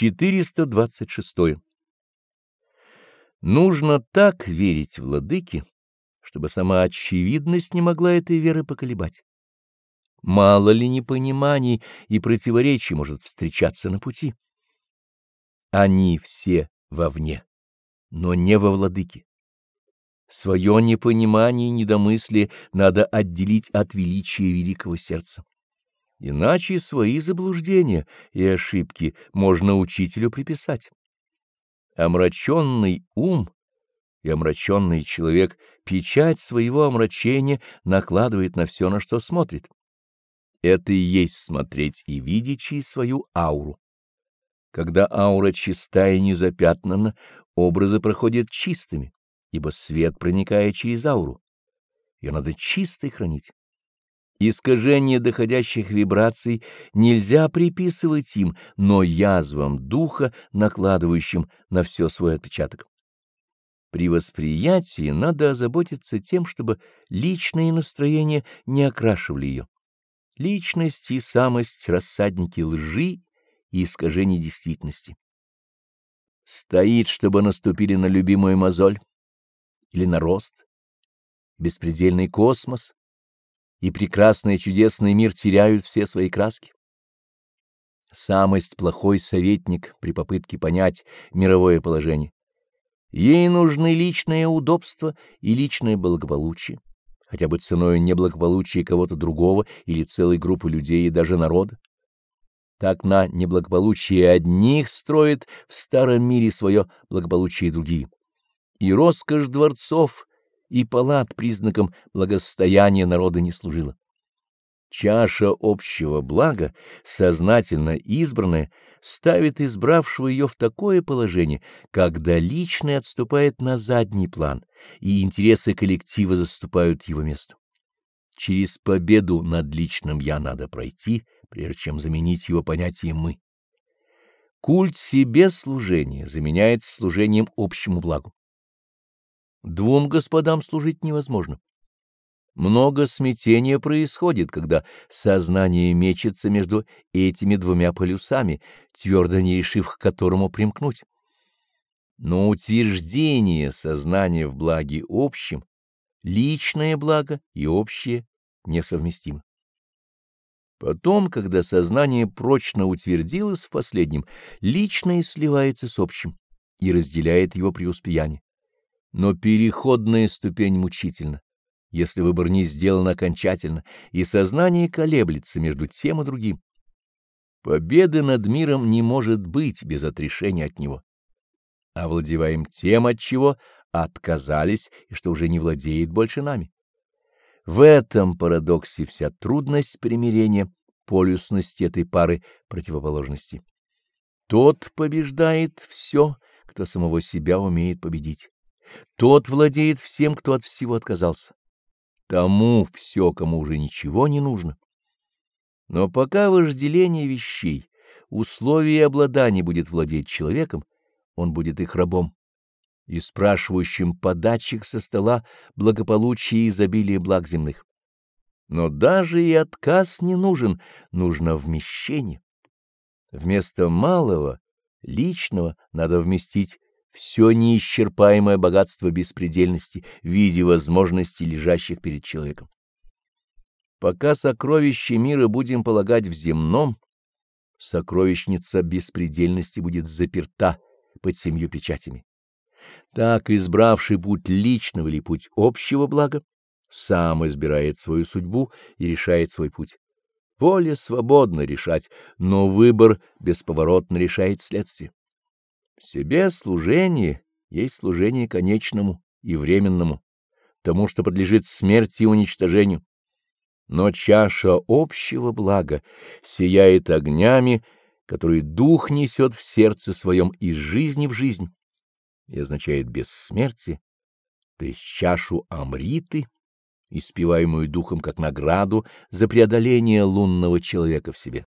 426. Нужно так верить владыке, чтобы сама очевидность не могла этой веры поколебать. Мало ли непониманий и противоречий может встречаться на пути. Они все вовне, но не во владыке. Свое непонимание и недомыслие надо отделить от величия великого сердца. Иначе свои заблуждения и ошибки можно учителю приписать. Омраченный ум и омраченный человек печать своего омрачения накладывает на все, на что смотрит. Это и есть смотреть и видеть через свою ауру. Когда аура чиста и незапятнана, образы проходят чистыми, ибо свет проникает через ауру. Ее надо чистой хранить. Искажение доходящих вибраций нельзя приписывать им, но язвам духа, накладывающим на все свой отпечаток. При восприятии надо озаботиться тем, чтобы личные настроения не окрашивали ее. Личность и самость — рассадники лжи и искажений действительности. Стоит, чтобы наступили на любимую мозоль или на рост, беспредельный космос, и прекрасный чудесный мир теряют все свои краски. Самость — плохой советник при попытке понять мировое положение. Ей нужны личное удобство и личное благополучие, хотя бы ценой неблагополучия кого-то другого или целой группы людей и даже народа. Так на неблагополучие одних строит в старом мире свое благополучие другие. И роскошь дворцов и палат признаком благосостояния народа не служила. Чаша общего блага, сознательно избранная, ставит избравшего ее в такое положение, когда личное отступает на задний план, и интересы коллектива заступают его место. Через победу над личным «я» надо пройти, прежде чем заменить его понятием «мы». Культ себе служения заменяется служением общему благу. Двум господам служить невозможно. Много смятения происходит, когда сознание мечется между этими двумя полюсами, твердо не решив, к которому примкнуть. Но утверждение сознания в благе общем, личное благо и общее несовместимо. Потом, когда сознание прочно утвердилось в последнем, личное сливается с общим и разделяет его преуспеяние. Но переходная ступень мучительна, если выбор не сделан окончательно, и сознание колеблется между тем и другим. Победы над миром не может быть без отрешения от него. Овладеваем тем, от чего отказались и что уже не владеет больше нами. В этом парадоксе вся трудность примирения полюсности этой пары противоположностей. Тот побеждает все, кто самого себя умеет победить. Тот владеет всем, кто от всего отказался. Тому все, кому уже ничего не нужно. Но пока вожделение вещей, условия обладания будет владеть человеком, он будет их рабом и спрашивающим податчик со стола благополучия и изобилия благ земных. Но даже и отказ не нужен, нужно вмещение. Вместо малого, личного, надо вместить все неисчерпаемое богатство беспредельности в виде возможностей, лежащих перед человеком. Пока сокровища мира будем полагать в земном, сокровищница беспредельности будет заперта под семью печатями. Так, избравший путь личного или путь общего блага, сам избирает свою судьбу и решает свой путь. Воля свободно решать, но выбор бесповоротно решает следствие. Себе служение есть служение конечному и временному, тому, что подлежит смерти и уничтожению. Но чаша общего блага сияет огнями, которые дух несет в сердце своем из жизни в жизнь, и означает бессмертие, то есть чашу Амриты, испеваемую духом как награду за преодоление лунного человека в себе.